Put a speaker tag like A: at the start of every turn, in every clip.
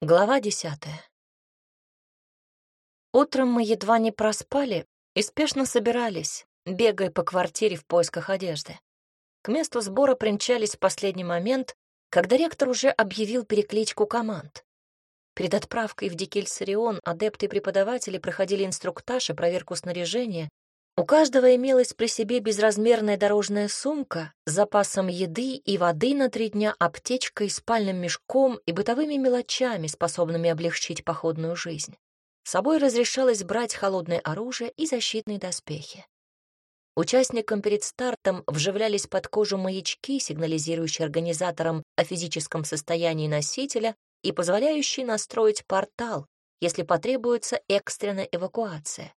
A: Глава десятая. Утром мы едва не проспали и спешно собирались, бегая по квартире в поисках одежды. К месту сбора примчались в последний момент, когда ректор уже объявил перекличку команд. Перед отправкой в Дикельсарион адепты и преподаватели проходили инструктаж и проверку снаряжения. У каждого имелась при себе безразмерная дорожная сумка с запасом еды и воды на три дня, аптечкой, спальным мешком и бытовыми мелочами, способными облегчить походную жизнь. С собой разрешалось брать холодное оружие и защитные доспехи. Участникам перед стартом вживлялись под кожу маячки, сигнализирующие организаторам о физическом состоянии носителя и позволяющие настроить портал, если потребуется экстренная эвакуация.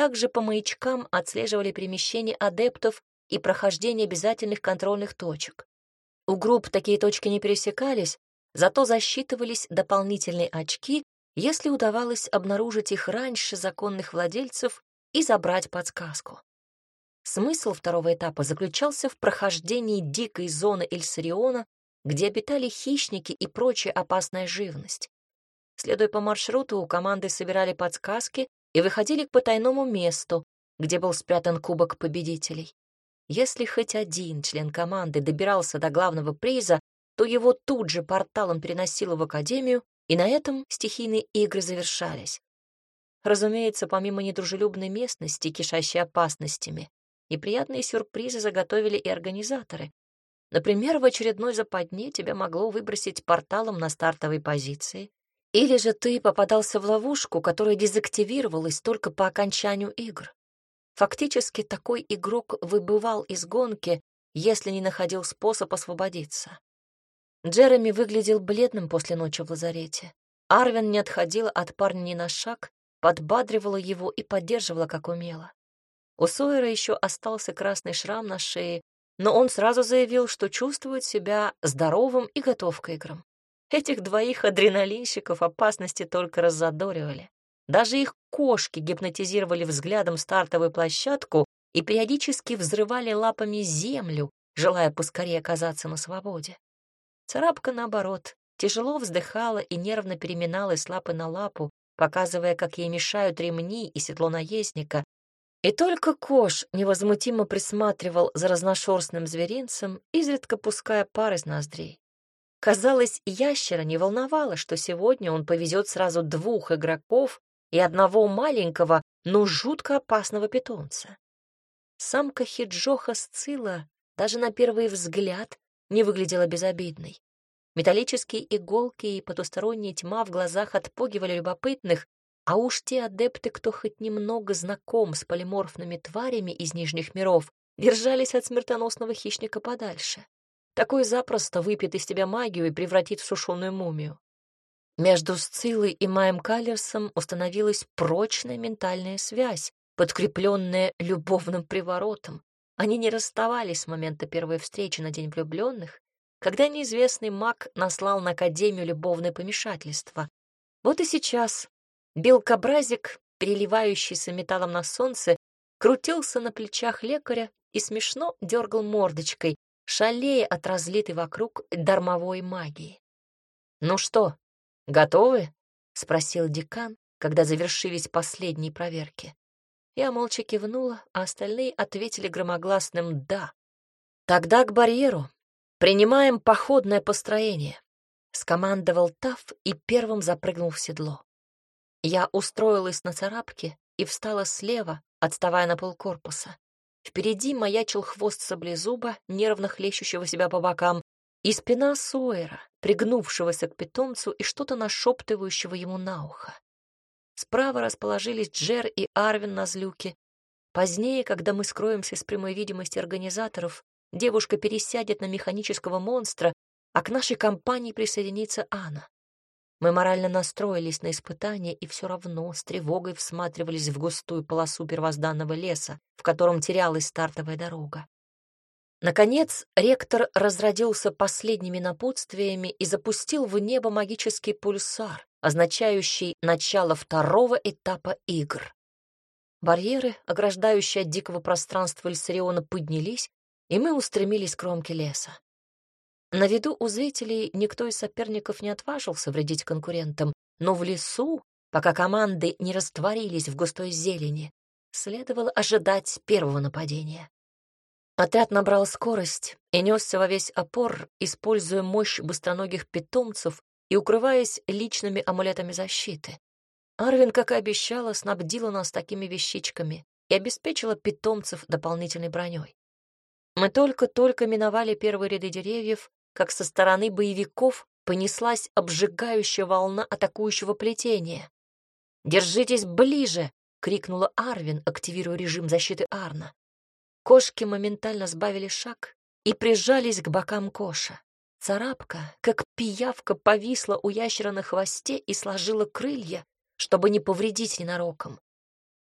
A: Также по маячкам отслеживали перемещение адептов и прохождение обязательных контрольных точек. У групп такие точки не пересекались, зато засчитывались дополнительные очки, если удавалось обнаружить их раньше законных владельцев и забрать подсказку. Смысл второго этапа заключался в прохождении дикой зоны Эльсариона, где обитали хищники и прочая опасная живность. Следуя по маршруту, команды собирали подсказки и выходили к потайному месту, где был спрятан кубок победителей. Если хоть один член команды добирался до главного приза, то его тут же порталом переносило в академию, и на этом стихийные игры завершались. Разумеется, помимо недружелюбной местности, кишащей опасностями, Неприятные сюрпризы заготовили и организаторы. Например, в очередной западне тебя могло выбросить порталом на стартовой позиции, или же ты попадался в ловушку, которая дезактивировалась только по окончанию игр. Фактически такой игрок выбывал из гонки, если не находил способ освободиться. Джереми выглядел бледным после ночи в лазарете. Арвин не отходила от парня ни на шаг, подбадривала его и поддерживала, как умела. У Сойера еще остался красный шрам на шее, но он сразу заявил, что чувствует себя здоровым и готов к играм. Этих двоих адреналинщиков опасности только раззадоривали. Даже их кошки гипнотизировали взглядом стартовую площадку и периодически взрывали лапами землю, желая поскорее оказаться на свободе. Царапка, наоборот, тяжело вздыхала и нервно переминалась лапы на лапу, показывая, как ей мешают ремни и седло наездника, и только Кош невозмутимо присматривал за разношерстным зверинцем, изредка пуская пар из ноздрей. Казалось, ящера не волновало, что сегодня он повезет сразу двух игроков и одного маленького, но жутко опасного питомца. Самка Хиджоха Сцила даже на первый взгляд не выглядела безобидной. Металлические иголки и потусторонняя тьма в глазах отпугивали любопытных, а уж те адепты, кто хоть немного знаком с полиморфными тварями из нижних миров, держались от смертоносного хищника подальше. Такой запросто выпьет из тебя магию и превратит в сушеную мумию. Между Сцилой и Маем Каллерсом установилась прочная ментальная связь, подкрепленная любовным приворотом. Они не расставались с момента первой встречи на День влюбленных, когда неизвестный маг наслал на Академию любовное помешательство. Вот и сейчас Белкобразик, переливающийся металлом на солнце, крутился на плечах лекаря и смешно дергал мордочкой, шалея от разлитой вокруг дармовой магии. «Ну что, готовы?» — спросил декан, когда завершились последние проверки. Я молча кивнула, а остальные ответили громогласным «да». «Тогда к барьеру. Принимаем походное построение», — скомандовал Таф и первым запрыгнул в седло. Я устроилась на царапке и встала слева, отставая на полкорпуса. Впереди маячил хвост саблезуба, нервно хлещущего себя по бокам, и спина Сойера, пригнувшегося к питомцу и что-то нашептывающего ему на ухо. Справа расположились Джер и Арвин на злюке. Позднее, когда мы скроемся с прямой видимости организаторов, девушка пересядет на механического монстра, а к нашей компании присоединится Анна. Мы морально настроились на испытание и все равно с тревогой всматривались в густую полосу первозданного леса, в котором терялась стартовая дорога. Наконец, ректор разродился последними напутствиями и запустил в небо магический пульсар, означающий начало второго этапа игр. Барьеры, ограждающие от дикого пространства Эльсариона, поднялись, и мы устремились к кромке леса. На виду у зрителей никто из соперников не отважился вредить конкурентам, но в лесу, пока команды не растворились в густой зелени, следовало ожидать первого нападения. Отряд набрал скорость и несся во весь опор, используя мощь быстроногих питомцев и укрываясь личными амулетами защиты. Арвин, как и обещала, снабдила нас такими вещичками и обеспечила питомцев дополнительной броней. Мы только-только миновали первые ряды деревьев, как со стороны боевиков понеслась обжигающая волна атакующего плетения. «Держитесь ближе!» — крикнула Арвин, активируя режим защиты Арна. Кошки моментально сбавили шаг и прижались к бокам Коша. Царапка, как пиявка, повисла у ящера на хвосте и сложила крылья, чтобы не повредить ненароком.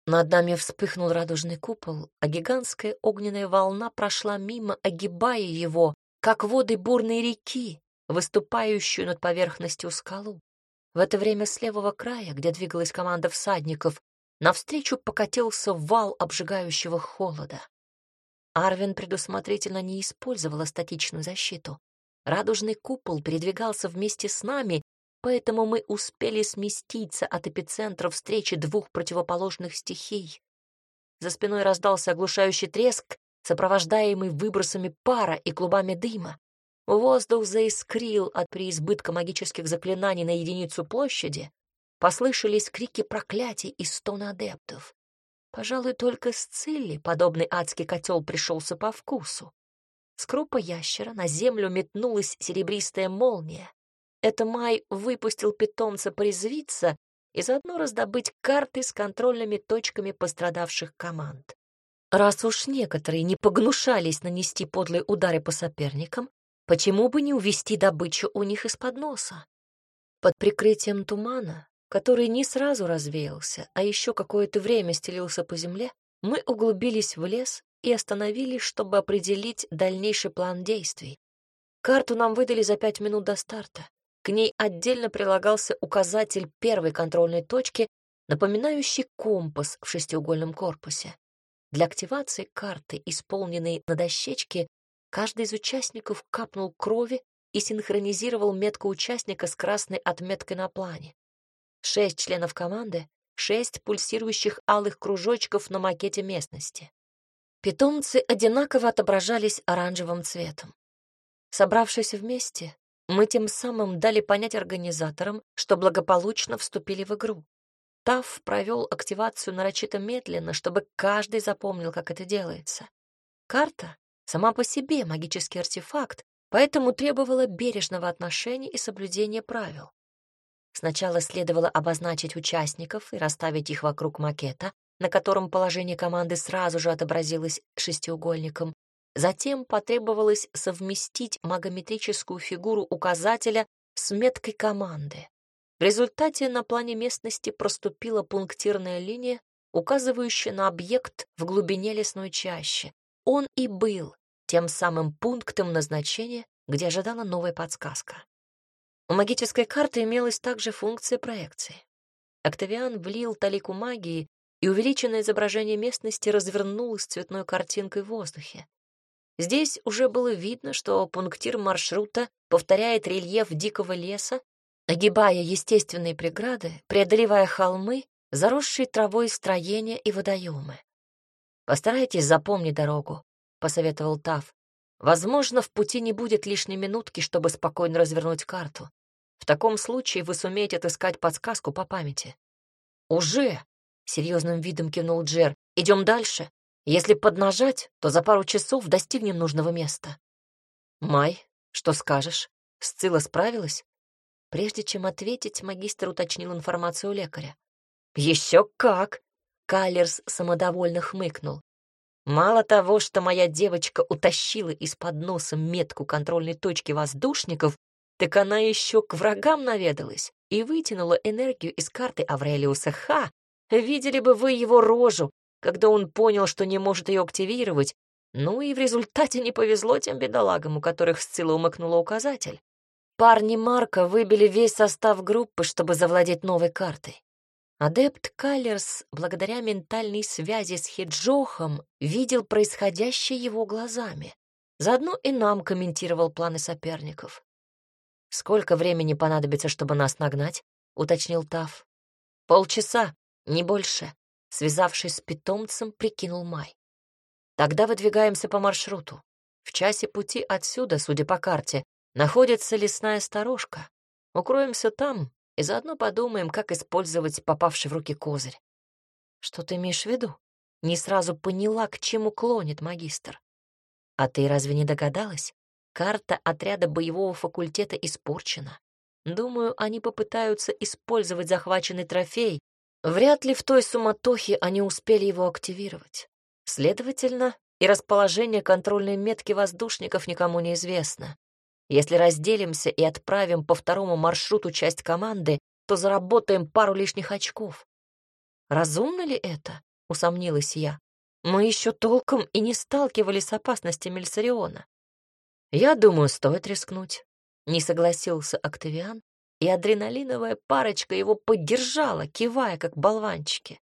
A: Над нами вспыхнул радужный купол, а гигантская огненная волна прошла мимо, огибая его, как воды бурной реки, выступающую над поверхностью скалу. В это время с левого края, где двигалась команда всадников, навстречу покатился вал обжигающего холода. Арвин предусмотрительно не использовала статичную защиту. Радужный купол передвигался вместе с нами, поэтому мы успели сместиться от эпицентра встречи двух противоположных стихий. За спиной раздался оглушающий треск, сопровождаемый выбросами пара и клубами дыма. Воздух заискрил от преизбытка магических заклинаний на единицу площади. Послышались крики проклятий и стоны адептов. Пожалуй, только с Цилли подобный адский котел пришелся по вкусу. С крупа ящера на землю метнулась серебристая молния. Это Май выпустил питомца порезвиться и заодно раздобыть карты с контрольными точками пострадавших команд. Раз уж некоторые не погнушались нанести подлые удары по соперникам, почему бы не увести добычу у них из-под носа? Под прикрытием тумана который не сразу развеялся, а еще какое-то время стелился по земле, мы углубились в лес и остановились, чтобы определить дальнейший план действий. Карту нам выдали за пять минут до старта. К ней отдельно прилагался указатель первой контрольной точки, напоминающий компас в шестиугольном корпусе. Для активации карты, исполненной на дощечке, каждый из участников капнул крови и синхронизировал метку участника с красной отметкой на плане. Шесть членов команды, шесть пульсирующих алых кружочков на макете местности. Питомцы одинаково отображались оранжевым цветом. Собравшись вместе, мы тем самым дали понять организаторам, что благополучно вступили в игру. Тав провел активацию нарочито медленно, чтобы каждый запомнил, как это делается. Карта сама по себе магический артефакт, поэтому требовала бережного отношения и соблюдения правил. Сначала следовало обозначить участников и расставить их вокруг макета, на котором положение команды сразу же отобразилось шестиугольником. Затем потребовалось совместить магометрическую фигуру указателя с меткой команды. В результате на плане местности проступила пунктирная линия, указывающая на объект в глубине лесной чащи. Он и был тем самым пунктом назначения, где ожидала новая подсказка. У магической карты имелась также функция проекции. Октавиан влил талику магии, и увеличенное изображение местности развернулось цветной картинкой в воздухе. Здесь уже было видно, что пунктир маршрута повторяет рельеф дикого леса, огибая естественные преграды, преодолевая холмы, заросшие травой строения и водоемы. «Постарайтесь запомнить дорогу», — посоветовал Тав. «Возможно, в пути не будет лишней минутки, чтобы спокойно развернуть карту. В таком случае вы сумеете отыскать подсказку по памяти. «Уже!» — серьезным видом кивнул Джер. «Идем дальше. Если поднажать, то за пару часов достигнем нужного места». «Май, что скажешь? Сцилла справилась?» Прежде чем ответить, магистр уточнил информацию лекаря. «Еще как!» — Каллерс самодовольно хмыкнул. «Мало того, что моя девочка утащила из-под носа метку контрольной точки воздушников, так она еще к врагам наведалась и вытянула энергию из карты Аврелиуса Ха. Видели бы вы его рожу, когда он понял, что не может ее активировать. Ну и в результате не повезло тем бедолагам, у которых Сцилла умыкнула указатель. Парни Марка выбили весь состав группы, чтобы завладеть новой картой. Адепт Каллерс, благодаря ментальной связи с Хиджохом, видел происходящее его глазами. Заодно и нам комментировал планы соперников. «Сколько времени понадобится, чтобы нас нагнать?» — уточнил Тав. «Полчаса, не больше», — связавшись с питомцем, прикинул Май. «Тогда выдвигаемся по маршруту. В часе пути отсюда, судя по карте, находится лесная сторожка. Укроемся там и заодно подумаем, как использовать попавший в руки козырь. Что ты имеешь в виду? Не сразу поняла, к чему клонит магистр. А ты разве не догадалась? Карта отряда боевого факультета испорчена. Думаю, они попытаются использовать захваченный трофей. Вряд ли в той суматохе они успели его активировать. Следовательно, и расположение контрольной метки воздушников никому не известно. Если разделимся и отправим по второму маршруту часть команды, то заработаем пару лишних очков. Разумно ли это? Усомнилась я. Мы еще толком и не сталкивались с опасностями Мельсариона. Я думаю, стоит рискнуть. Не согласился Октавиан, и адреналиновая парочка его поддержала, кивая, как болванчики.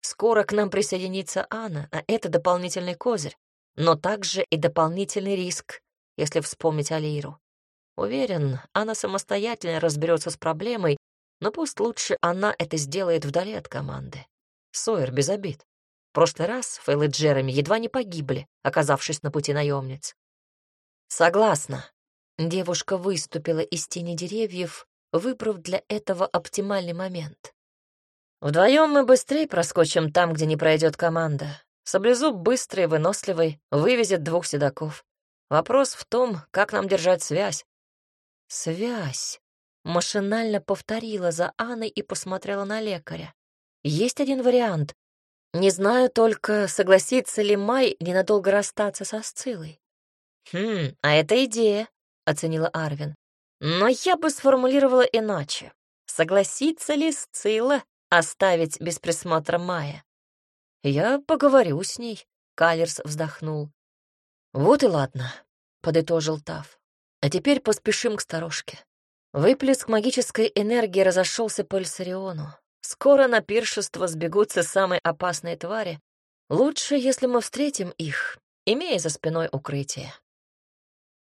A: Скоро к нам присоединится Анна, а это дополнительный козырь, но также и дополнительный риск, если вспомнить Алиру. Уверен, она самостоятельно разберется с проблемой, но пусть лучше она это сделает вдали от команды. Сойер без обид. В прошлый раз Фейл и Джереми едва не погибли, оказавшись на пути наемниц. Согласна. Девушка выступила из тени деревьев, выбрав для этого оптимальный момент. Вдвоем мы быстрее проскочим там, где не пройдет команда. Саблезуб быстрый, выносливый, вывезет двух седаков. Вопрос в том, как нам держать связь. Связь. Машинально повторила за Анной и посмотрела на лекаря. Есть один вариант. Не знаю только, согласится ли Май ненадолго расстаться со Сцилой. «Хм, а это идея», — оценила Арвин. «Но я бы сформулировала иначе. Согласится ли Сцила оставить без присмотра Майя?» «Я поговорю с ней», — Калерс вздохнул. «Вот и ладно», — подытожил Тав. «А теперь поспешим к сторожке». Выплеск магической энергии разошелся по Эльсариону. Скоро на пиршество сбегутся самые опасные твари. Лучше, если мы встретим их, имея за спиной укрытие.